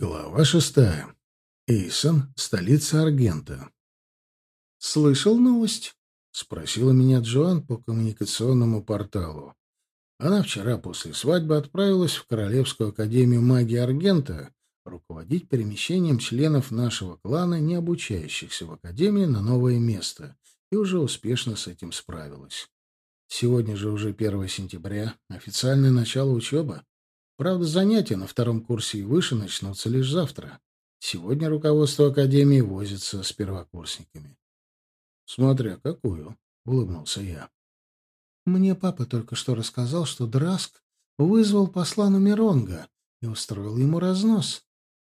Глава шестая. Эйсон, столица Аргента. «Слышал новость?» — спросила меня Джоан по коммуникационному порталу. Она вчера после свадьбы отправилась в Королевскую академию магии Аргента руководить перемещением членов нашего клана, не обучающихся в академии, на новое место, и уже успешно с этим справилась. Сегодня же уже 1 сентября, официальное начало учебы. Правда, занятия на втором курсе и выше начнутся лишь завтра. Сегодня руководство Академии возится с первокурсниками. «Смотря какую», — улыбнулся я. «Мне папа только что рассказал, что Драск вызвал посла Нумеронга и устроил ему разнос.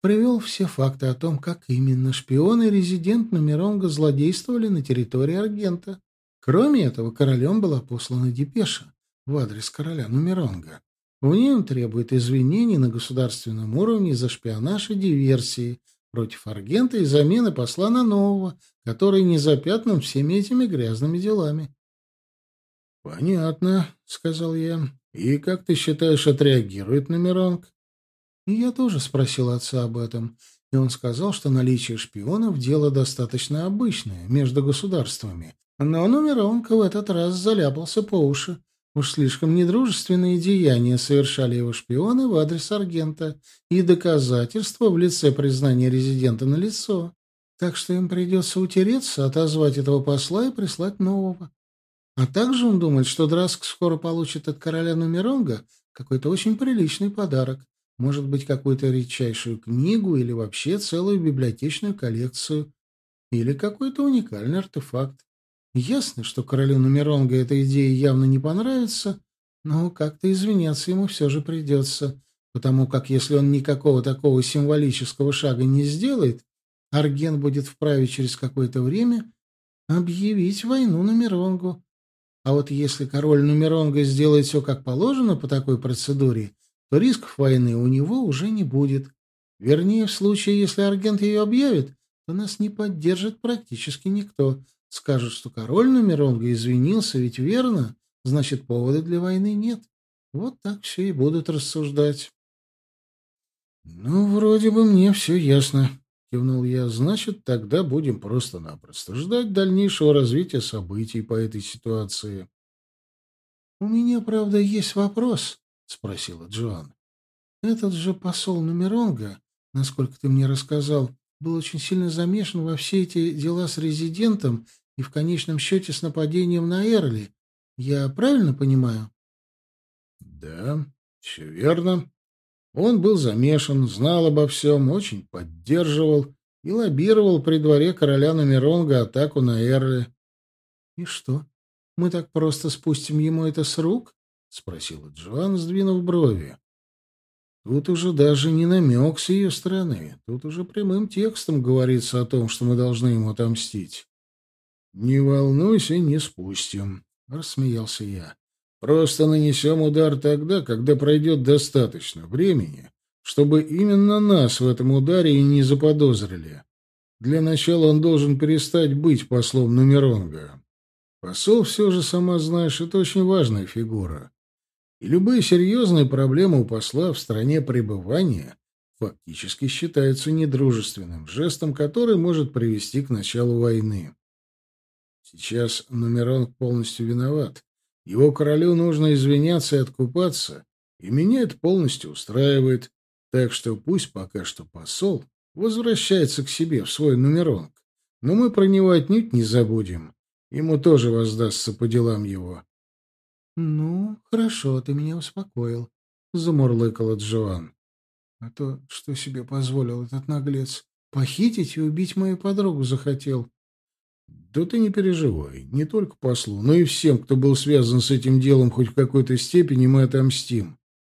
Привел все факты о том, как именно шпион и резидент Нумеронга злодействовали на территории Аргента. Кроме этого, королем была послана депеша в адрес короля Нумеронга. В ней он требует извинений на государственном уровне за шпионаж и диверсии против Аргента и замены посла на нового, который не запятнан всеми этими грязными делами. «Понятно», — сказал я. «И как ты считаешь, отреагирует Номеронг?» Я тоже спросил отца об этом, и он сказал, что наличие шпионов — дело достаточно обычное между государствами. Но Номеронг в этот раз заляпался по уши. Уж слишком недружественные деяния совершали его шпионы в адрес Аргента, и доказательства в лице признания резидента на лицо. Так что им придется утереться, отозвать этого посла и прислать нового. А также он думает, что Драск скоро получит от короля Нумеронга какой-то очень приличный подарок. Может быть, какую-то редчайшую книгу или вообще целую библиотечную коллекцию. Или какой-то уникальный артефакт. Ясно, что королю Нумеронга эта идея явно не понравится, но как-то извиняться ему все же придется, потому как если он никакого такого символического шага не сделает, Арген будет вправе через какое-то время объявить войну Нумеронгу. А вот если король Нумеронга сделает все как положено по такой процедуре, то рисков войны у него уже не будет. Вернее, в случае, если Аргент ее объявит, то нас не поддержит практически никто — Скажут, что король Нумеронга извинился, ведь верно? Значит, повода для войны нет. Вот так все и будут рассуждать. «Ну, вроде бы мне все ясно», — кивнул я. «Значит, тогда будем просто-напросто ждать дальнейшего развития событий по этой ситуации». «У меня, правда, есть вопрос», — спросила Джоан. «Этот же посол Нумеронга, насколько ты мне рассказал, был очень сильно замешан во все эти дела с резидентом и в конечном счете с нападением на Эрли. Я правильно понимаю? Да, все верно. Он был замешан, знал обо всем, очень поддерживал и лоббировал при дворе короля Номеронга атаку на Эрли. — И что, мы так просто спустим ему это с рук? — спросила Джоан, сдвинув брови. Тут уже даже не намек с ее стороны. Тут уже прямым текстом говорится о том, что мы должны ему отомстить. «Не волнуйся, не спустим», — рассмеялся я. «Просто нанесем удар тогда, когда пройдет достаточно времени, чтобы именно нас в этом ударе и не заподозрили. Для начала он должен перестать быть послом Нумеронга. Посол все же, сама знаешь, это очень важная фигура. И любые серьезные проблемы у посла в стране пребывания фактически считаются недружественным жестом, который может привести к началу войны. Сейчас Нумерон полностью виноват. Его королю нужно извиняться и откупаться, и меня это полностью устраивает. Так что пусть пока что посол возвращается к себе в свой Нумеронг. Но мы про него отнюдь не забудем. Ему тоже воздастся по делам его. — Ну, хорошо, ты меня успокоил, — замурлыкала Джоан. — А то, что себе позволил этот наглец, похитить и убить мою подругу захотел. Да ты не переживай, не только послу, но и всем, кто был связан с этим делом хоть в какой-то степени, мы отомстим.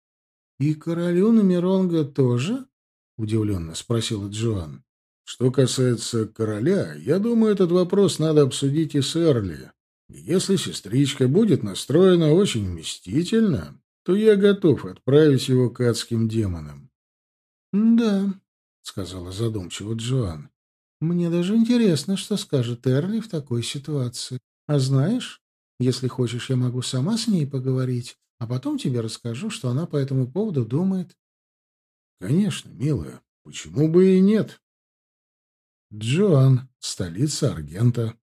— И королю Номеронга тоже? — удивленно спросила Джоан. — Что касается короля, я думаю, этот вопрос надо обсудить и с Эрли. Если сестричка будет настроена очень мстительно, то я готов отправить его к адским демонам. — Да, — сказала задумчиво Джоан. Мне даже интересно, что скажет Эрли в такой ситуации. А знаешь, если хочешь, я могу сама с ней поговорить, а потом тебе расскажу, что она по этому поводу думает. — Конечно, милая, Почему бы и нет? Джоан, столица Аргента.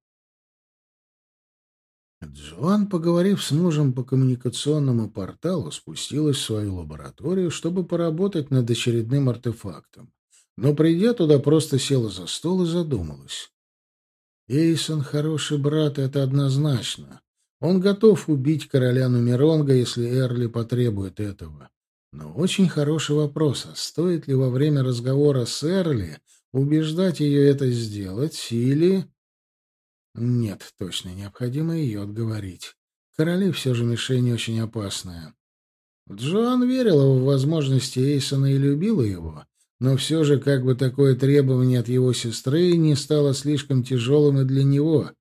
Джоан, поговорив с мужем по коммуникационному порталу, спустилась в свою лабораторию, чтобы поработать над очередным артефактом. Но, придя туда, просто села за стол и задумалась. Эйсон — хороший брат, это однозначно. Он готов убить короля Нумеронга, если Эрли потребует этого. Но очень хороший вопрос, а стоит ли во время разговора с Эрли убеждать ее это сделать, или... Нет, точно, необходимо ее отговорить. Короли все же мишень очень опасная. Джоан верила в возможности Эйсона и любила его, но все же как бы такое требование от его сестры не стало слишком тяжелым и для него.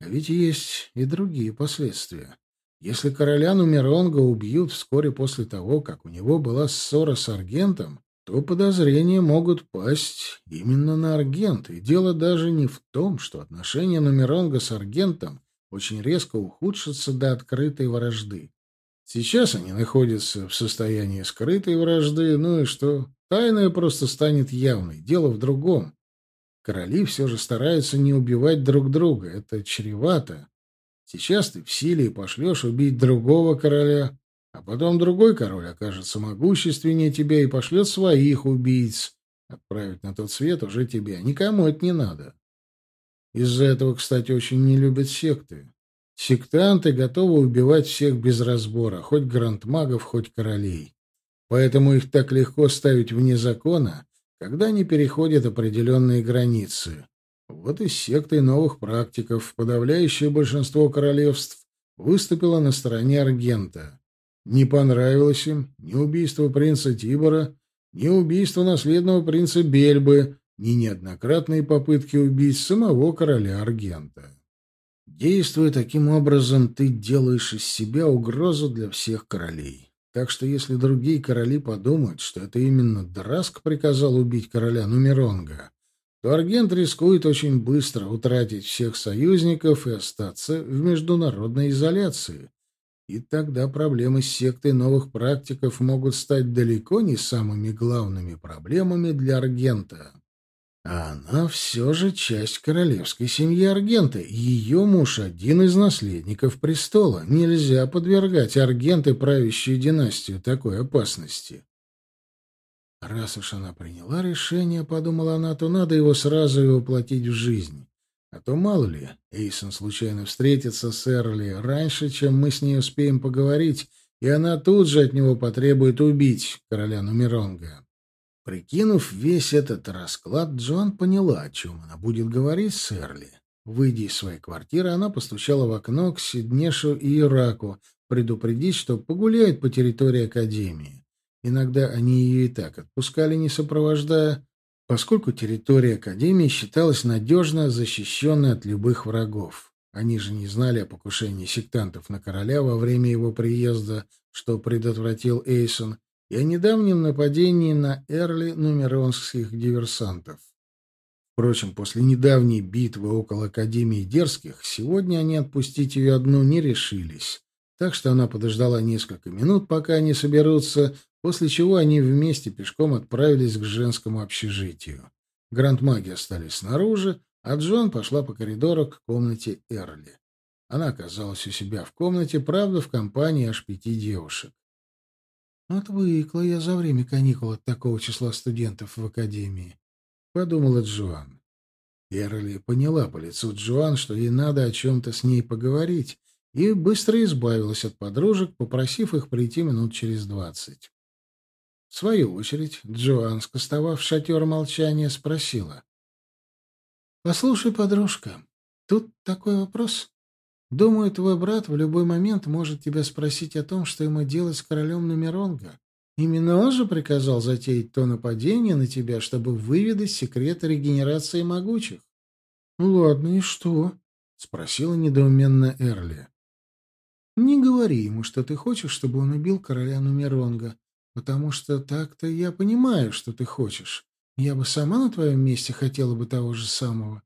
А ведь есть и другие последствия. Если короля Нумеронга убьют вскоре после того, как у него была ссора с Аргентом, то подозрения могут пасть именно на Аргент. И дело даже не в том, что отношения Нумеронга с Аргентом очень резко ухудшатся до открытой вражды. Сейчас они находятся в состоянии скрытой вражды, ну и что? Тайное просто станет явной. Дело в другом. Короли все же стараются не убивать друг друга. Это чревато. Сейчас ты в силе и пошлешь убить другого короля, а потом другой король окажется могущественнее тебя и пошлет своих убийц. Отправить на тот свет уже тебя. Никому это не надо. Из-за этого, кстати, очень не любят секты. Сектанты готовы убивать всех без разбора, хоть грандмагов, хоть королей. Поэтому их так легко ставить вне закона, когда они переходят определенные границы. Вот и сектой новых практиков подавляющее большинство королевств выступило на стороне Аргента. Не понравилось им ни убийство принца Тибора, ни убийство наследного принца Бельбы, ни неоднократные попытки убить самого короля Аргента. Действуя таким образом, ты делаешь из себя угрозу для всех королей. Так что если другие короли подумают, что это именно Драск приказал убить короля Нумеронга, то Аргент рискует очень быстро утратить всех союзников и остаться в международной изоляции. И тогда проблемы с сектой новых практиков могут стать далеко не самыми главными проблемами для Аргента. А она все же часть королевской семьи Аргента, и ее муж — один из наследников престола. Нельзя подвергать Аргенты правящую династию такой опасности. Раз уж она приняла решение, подумала она, то надо его сразу и воплотить в жизнь. А то, мало ли, Эйсон случайно встретится с Эрли раньше, чем мы с ней успеем поговорить, и она тут же от него потребует убить короля Нумеронга. Прикинув весь этот расклад, Джон поняла, о чем она будет говорить с Эрли. Выйдя из своей квартиры, она постучала в окно к Сиднешу и Ираку, предупредить, что погуляет по территории Академии. Иногда они ее и так отпускали, не сопровождая, поскольку территория Академии считалась надежно защищенной от любых врагов. Они же не знали о покушении сектантов на короля во время его приезда, что предотвратил Эйсон, и о недавнем нападении на Эрли нумеронских диверсантов. Впрочем, после недавней битвы около Академии Дерзких, сегодня они отпустить ее одну не решились. Так что она подождала несколько минут, пока они соберутся, после чего они вместе пешком отправились к женскому общежитию. Грандмаги остались снаружи, а Джон пошла по коридору к комнате Эрли. Она оказалась у себя в комнате, правда, в компании аж пяти девушек. «Отвыкла я за время каникул от такого числа студентов в академии», — подумала Джоан. Эрли поняла по лицу Джоан, что ей надо о чем-то с ней поговорить, и быстро избавилась от подружек, попросив их прийти минут через двадцать. В свою очередь, Джоан, скостовав шатер молчания, спросила. «Послушай, подружка, тут такой вопрос. Думаю, твой брат в любой момент может тебя спросить о том, что ему делать с королем Нумеронга. Именно он же приказал затеять то нападение на тебя, чтобы выведать секреты регенерации могучих». «Ладно, и что?» — спросила недоуменно Эрли. «Не говори ему, что ты хочешь, чтобы он убил короля Нумеронга потому что так-то я понимаю, что ты хочешь. Я бы сама на твоем месте хотела бы того же самого.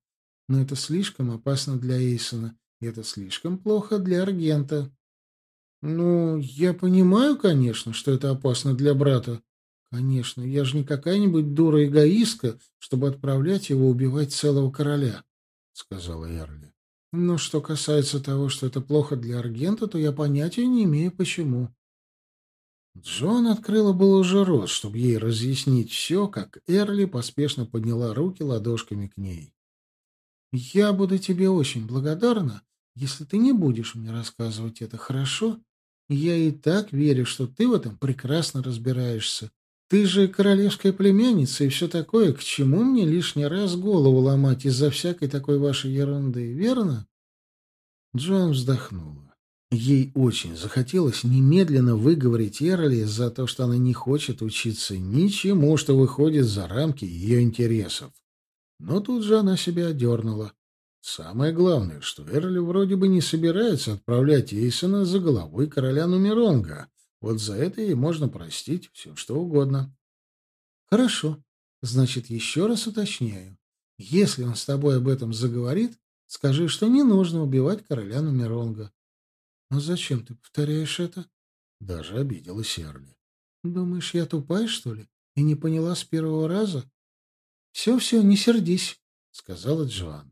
Но это слишком опасно для Эйсона, это слишком плохо для Аргента. Ну, я понимаю, конечно, что это опасно для брата. Конечно, я же не какая-нибудь дура-эгоистка, чтобы отправлять его убивать целого короля, — сказала Эрли. Но что касается того, что это плохо для Аргента, то я понятия не имею, почему. Джон открыла был уже рот, чтобы ей разъяснить все, как Эрли поспешно подняла руки ладошками к ней. «Я буду тебе очень благодарна, если ты не будешь мне рассказывать это, хорошо? Я и так верю, что ты в этом прекрасно разбираешься. Ты же королевская племянница и все такое. К чему мне лишний раз голову ломать из-за всякой такой вашей ерунды, верно?» Джон вздохнула. Ей очень захотелось немедленно выговорить Эрли за то, что она не хочет учиться ничему, что выходит за рамки ее интересов. Но тут же она себя одернула. Самое главное, что Эрли вроде бы не собирается отправлять Эйсона за головой короля Нумеронга. Вот за это ей можно простить все, что угодно. Хорошо. Значит, еще раз уточняю. Если он с тобой об этом заговорит, скажи, что не нужно убивать короля Нумеронга. Но зачем ты повторяешь это? Даже обиделась Эрли. Думаешь, я тупая, что ли? И не поняла с первого раза? Все-все, не сердись, сказала Джоан.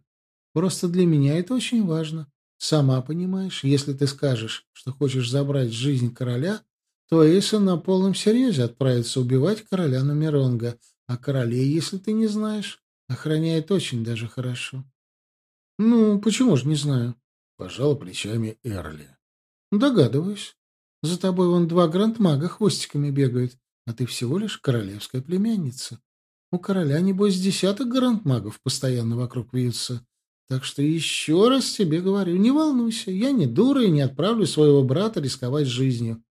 Просто для меня это очень важно. Сама понимаешь, если ты скажешь, что хочешь забрать жизнь короля, то Эйсон на полном серьезе отправится убивать короля Нумеронга, а королей, если ты не знаешь, охраняет очень даже хорошо. — Ну, почему же не знаю? — пожала плечами Эрли. — Догадываюсь. За тобой вон два грандмага хвостиками бегают, а ты всего лишь королевская племянница. У короля, небось, десяток грандмагов постоянно вокруг вьются. Так что еще раз тебе говорю, не волнуйся, я не дура и не отправлю своего брата рисковать жизнью.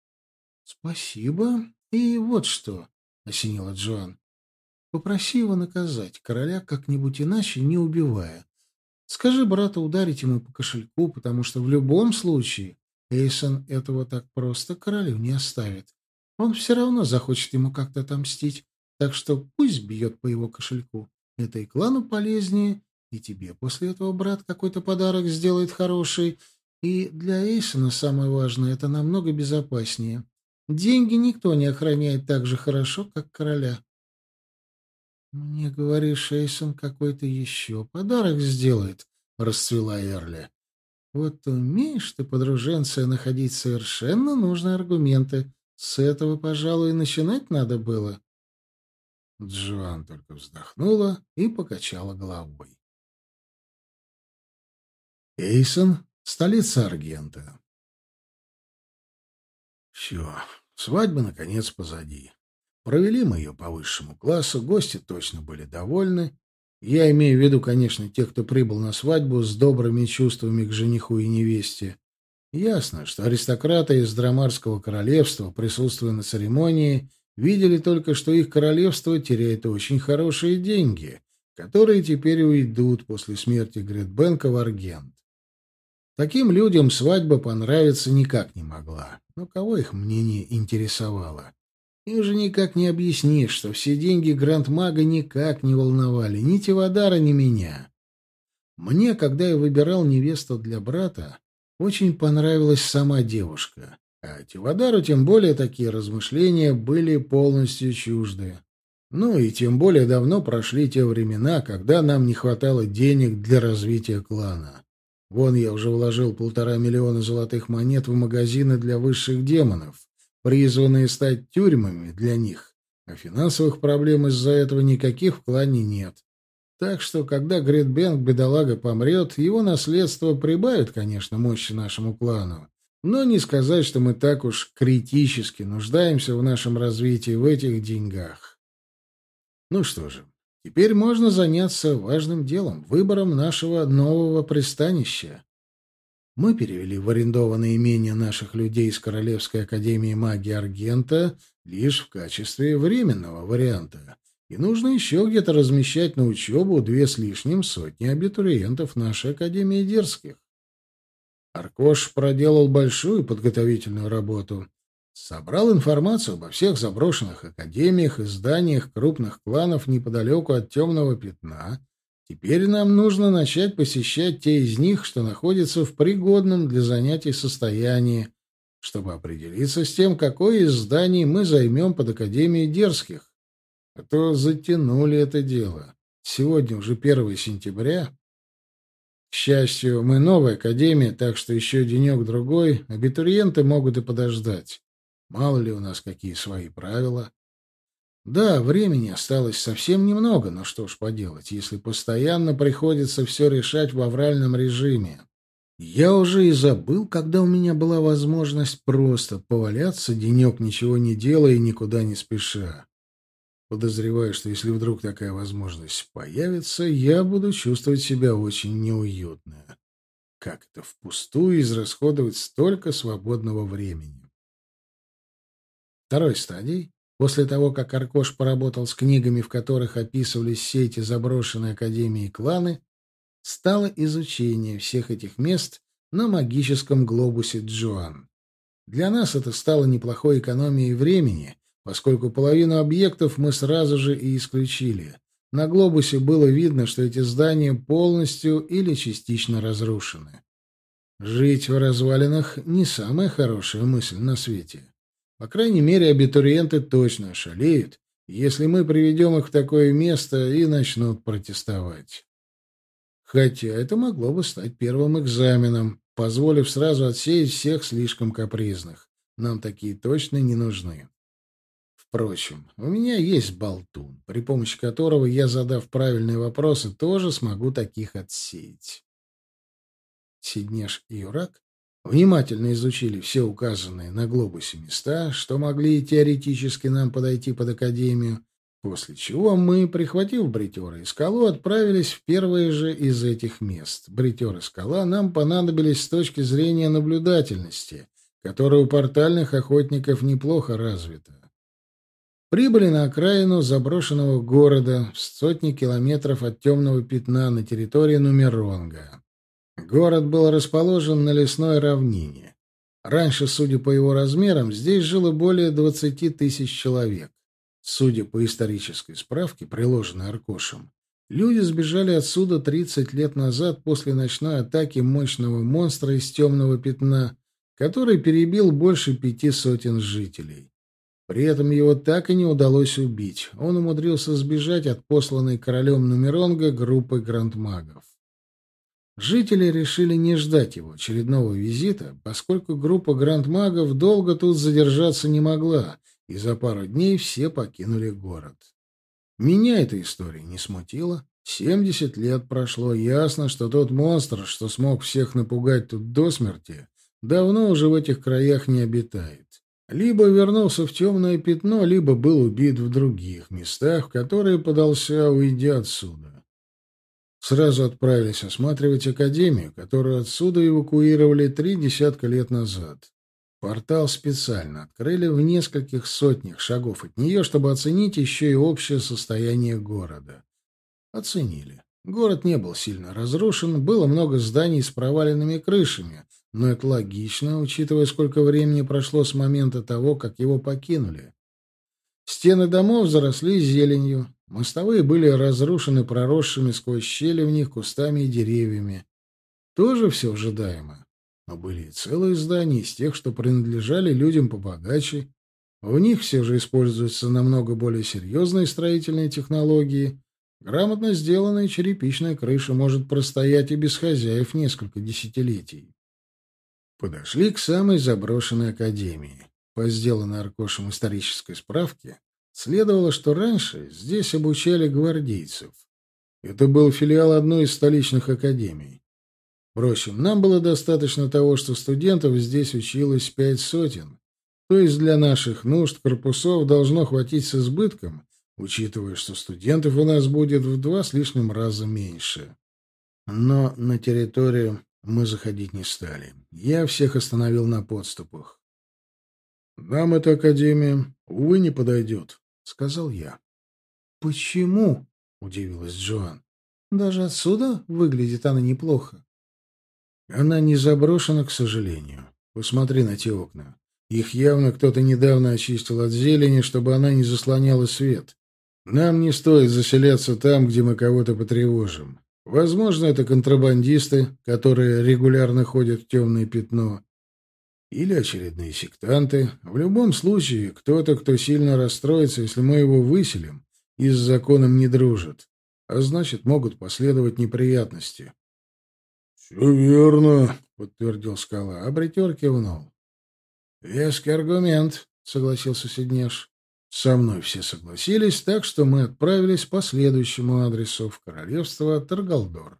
— Спасибо. И вот что, — осенила Джоан. — Попроси его наказать короля как-нибудь иначе, не убивая. Скажи брату ударить ему по кошельку, потому что в любом случае Эйсон этого так просто королю не оставит. Он все равно захочет ему как-то отомстить, так что пусть бьет по его кошельку. Это и клану полезнее, и тебе после этого брат какой-то подарок сделает хороший. И для Эйсона самое важное — это намного безопаснее. Деньги никто не охраняет так же хорошо, как короля. «Мне, говоришь, Эйсон какой-то еще подарок сделает», — расцвела Эрли. «Вот умеешь ты, подруженция, находить совершенно нужные аргументы. С этого, пожалуй, начинать надо было». Джоан только вздохнула и покачала головой. Эйсон, столица Аргента. Все, свадьба, наконец, позади. Провели мы ее по высшему классу, гости точно были довольны. Я имею в виду, конечно, тех, кто прибыл на свадьбу с добрыми чувствами к жениху и невесте. Ясно, что аристократы из Драмарского королевства, присутствуя на церемонии, видели только, что их королевство теряет очень хорошие деньги, которые теперь уйдут после смерти Гритбенка в Аргент. Таким людям свадьба понравиться никак не могла. Но кого их мнение интересовало? Им же никак не объяснишь, что все деньги Гранд-мага никак не волновали ни Тивадара, ни меня. Мне, когда я выбирал невесту для брата, очень понравилась сама девушка. А Тивадару тем более такие размышления были полностью чужды. Ну и тем более давно прошли те времена, когда нам не хватало денег для развития клана. Вон я уже вложил полтора миллиона золотых монет в магазины для высших демонов, призванные стать тюрьмами для них, а финансовых проблем из-за этого никаких в клане нет. Так что, когда Гритбенк, бедолага, помрет, его наследство прибавит, конечно, мощи нашему клану. Но не сказать, что мы так уж критически нуждаемся в нашем развитии в этих деньгах. Ну что же, Теперь можно заняться важным делом — выбором нашего нового пристанища. Мы перевели в арендованное имение наших людей из Королевской академии магии Аргента лишь в качестве временного варианта. И нужно еще где-то размещать на учебу две с лишним сотни абитуриентов нашей Академии Дерзких. Аркош проделал большую подготовительную работу. Собрал информацию обо всех заброшенных академиях и зданиях крупных кланов неподалеку от темного пятна. Теперь нам нужно начать посещать те из них, что находятся в пригодном для занятий состоянии, чтобы определиться с тем, какое из зданий мы займем под Академией Дерзких. А то затянули это дело. Сегодня уже 1 сентября. К счастью, мы новая Академия, так что еще денек-другой абитуриенты могут и подождать. Мало ли у нас какие свои правила. Да, времени осталось совсем немного, но что ж поделать, если постоянно приходится все решать в авральном режиме. Я уже и забыл, когда у меня была возможность просто поваляться денек, ничего не делая и никуда не спеша. Подозреваю, что если вдруг такая возможность появится, я буду чувствовать себя очень неуютно. Как это впустую израсходовать столько свободного времени? Второй стадией После того, как Аркош поработал с книгами, в которых описывались все эти заброшенные академии и кланы, стало изучение всех этих мест на магическом глобусе Джоан. Для нас это стало неплохой экономией времени, поскольку половину объектов мы сразу же и исключили. На глобусе было видно, что эти здания полностью или частично разрушены. Жить в развалинах — не самая хорошая мысль на свете. По крайней мере, абитуриенты точно шалеют, если мы приведем их в такое место и начнут протестовать. Хотя это могло бы стать первым экзаменом, позволив сразу отсеять всех слишком капризных. Нам такие точно не нужны. Впрочем, у меня есть болтун, при помощи которого я, задав правильные вопросы, тоже смогу таких отсеять. Сиднеш и Юрак Внимательно изучили все указанные на глобусе места, что могли теоретически нам подойти под Академию, после чего мы, прихватив бритера и скалу, отправились в первое же из этих мест. Бритер и скала нам понадобились с точки зрения наблюдательности, которая у портальных охотников неплохо развита. Прибыли на окраину заброшенного города в сотни километров от темного пятна на территории Нумеронга. Город был расположен на лесной равнине. Раньше, судя по его размерам, здесь жило более 20 тысяч человек. Судя по исторической справке, приложенной Аркошем, люди сбежали отсюда 30 лет назад после ночной атаки мощного монстра из темного пятна, который перебил больше пяти сотен жителей. При этом его так и не удалось убить. Он умудрился сбежать от посланной королем Нумеронга группы грандмагов. Жители решили не ждать его очередного визита, поскольку группа грандмагов долго тут задержаться не могла, и за пару дней все покинули город. Меня эта история не смутила. Семьдесят лет прошло, ясно, что тот монстр, что смог всех напугать тут до смерти, давно уже в этих краях не обитает. Либо вернулся в темное пятно, либо был убит в других местах, в которые подался, уйдя отсюда. Сразу отправились осматривать академию, которую отсюда эвакуировали три десятка лет назад. Портал специально открыли в нескольких сотнях шагов от нее, чтобы оценить еще и общее состояние города. Оценили. Город не был сильно разрушен, было много зданий с проваленными крышами, но это логично, учитывая, сколько времени прошло с момента того, как его покинули. Стены домов заросли зеленью, Мостовые были разрушены проросшими сквозь щели в них кустами и деревьями. Тоже все ожидаемо. Но были и целые здания из тех, что принадлежали людям побогаче. В них все же используются намного более серьезные строительные технологии. Грамотно сделанная черепичная крыша может простоять и без хозяев несколько десятилетий. Подошли к самой заброшенной академии. По сделанной Аркошем исторической справке, Следовало, что раньше здесь обучали гвардейцев. Это был филиал одной из столичных академий. Впрочем, нам было достаточно того, что студентов здесь училось пять сотен. То есть для наших нужд корпусов должно хватить с избытком, учитывая, что студентов у нас будет в два с лишним раза меньше. Но на территорию мы заходить не стали. Я всех остановил на подступах. Нам эта академия, увы, не подойдет сказал я. «Почему?» — удивилась Джоан. «Даже отсюда выглядит она неплохо». «Она не заброшена, к сожалению. Посмотри на те окна. Их явно кто-то недавно очистил от зелени, чтобы она не заслоняла свет. Нам не стоит заселяться там, где мы кого-то потревожим. Возможно, это контрабандисты, которые регулярно ходят в темное пятно. Или очередные сектанты. В любом случае, кто-то, кто сильно расстроится, если мы его выселим, и с законом не дружит. А значит, могут последовать неприятности. — Все верно, — подтвердил скала, а бритер кивнул. — Веский аргумент, — согласился Сиднеш. Со мной все согласились, так что мы отправились по следующему адресу в королевство Таргалдор.